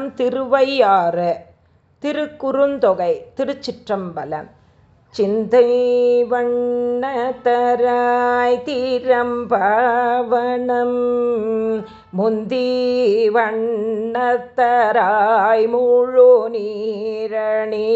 தலம் திருவையாறு திருக்குறுந்தொகை திருச்சிற்றம்பலம். சிந்தை வண்ணத்தராய் தீரம்பாவனம் முந்தி வண்ணத்தராய் முழு நீரணி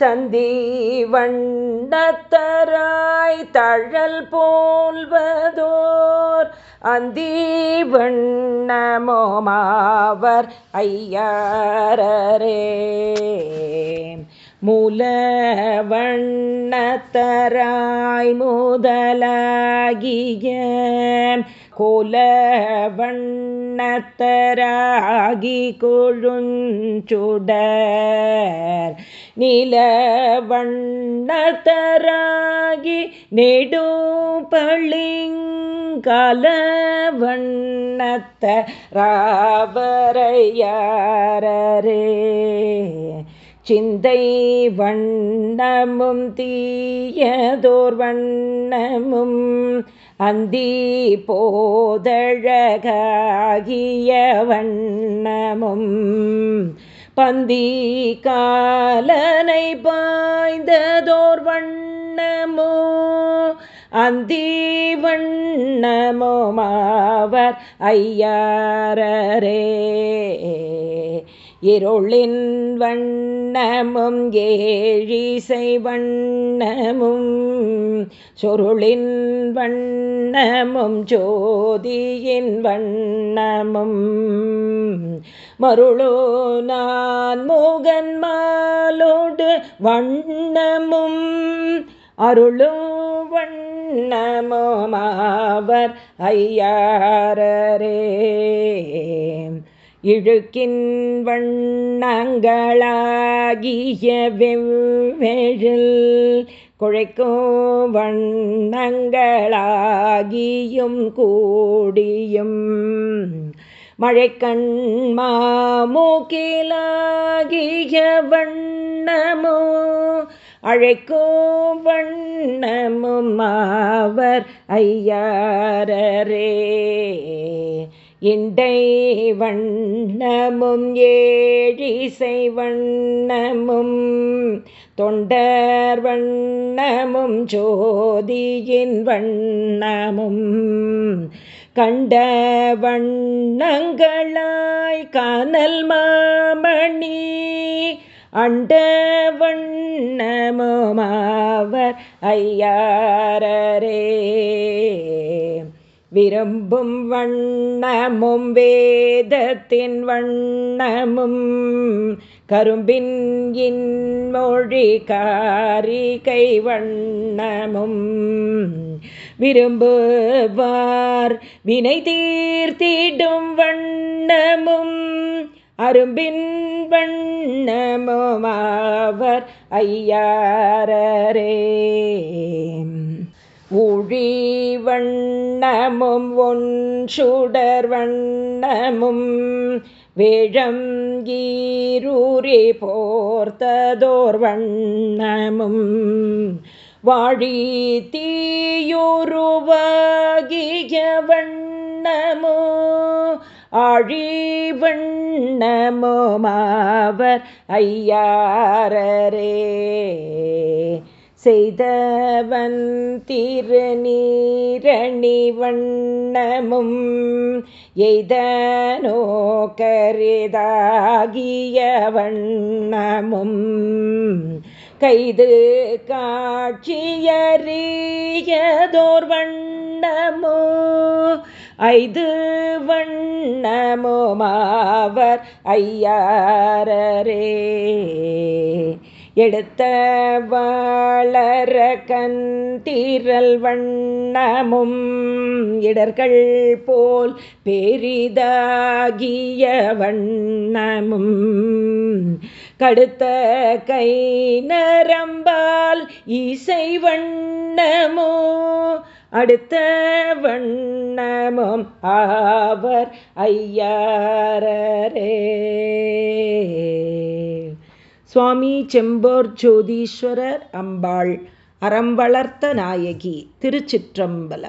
சந்தி வண்ணத்தராய் தழல் போல்வதோர் அந்தி வண்ணமோமாவர் ஐயாரரே. மூல வண்ணத்தராய் முதலாகிய கோல வண்ணத்தராகி கொழுஞ்சுடர். நில வண்ணத்தராகி நெடுபளிங்கல வண்ணத்த ராவரையாரரே சிந்தை வண்ணமும் தீயதோர் வண்ணமும் அந்தி போதழகாகிய வண்ணமும் பந்தி காலனை பாய்ந்ததோர் வண்ணமோ அந்தி வண்ணமோமாவர் ஐயாரரே. இருளின் வண்ணமும் ஏழிசை வண்ணமும் சொருளின் வண்ணமும் ஜோதியின் வண்ணமும் மருளோ நான் மோகன் மாலோடு வண்ணமும் அருளும் வண்ணமுமாவர் ஐயாரரே. இழுக்கின் வண்ணங்களாகிய வெவ்வேழில் குழைக்கும் வண்ணங்களாகியும் கூடியும். மழைக்கண் மாமூக்கிலாகிய வண்ணமோ அழைக்கோ வண்ணமும் அவர் ஐயாரரே. இண்டை வண்ணமும் ஏழிசை வண்ணமும் தொண்டர் வண்ணமும் ஜோதியின் வண்ணமும். கண்ட வண்ணங்களாய் கானல் மாமணி அண்ட வண்ணமுமாவர் ஐயாரரே. விரும்பும் வண்ணமும் வேதத்தின் வண்ணமும் கரும்பின் இன்மொழி காரிகை வண்ணமும். விரும்புவார் வினை தீர்த்திடும் வண்ணமும் அரும்பின் வண்ணமுமாவர் ஐயாரரே. ஊழி ஒன்சுடர் வண்ணமும் வேழம் கீரூரி போர்த்ததோர் வண்ணமும். வாழி தீயுருவாகிய வண்ணமோ ஆழி வண்ணமோமாவர் ஐயாரரே. செய்தவன் திருநீரணி வண்ணமும் எய்தனோ கரிதாகிய வண்ணமும் கைது காட்சியறியதோர் வண்ணமோ ஐது வண்ணமோமாவர் ஐயாரரே. எடுத்த வாழற கந்திரல் வண்ணமும் இடர்கள் போல் பெரிதாகிய வண்ணமும். கடுத்த கை நரம்பால் இசை வண்ணமோ அடுத்த வண்ணமும் ஆவர் ஐயாரரே. சுவாமி செம்போர் ஜோதீஸ்வரர் அம்பாள் அறம் வளர்த்த நாயகி திருச்சிற்றம்பலம்.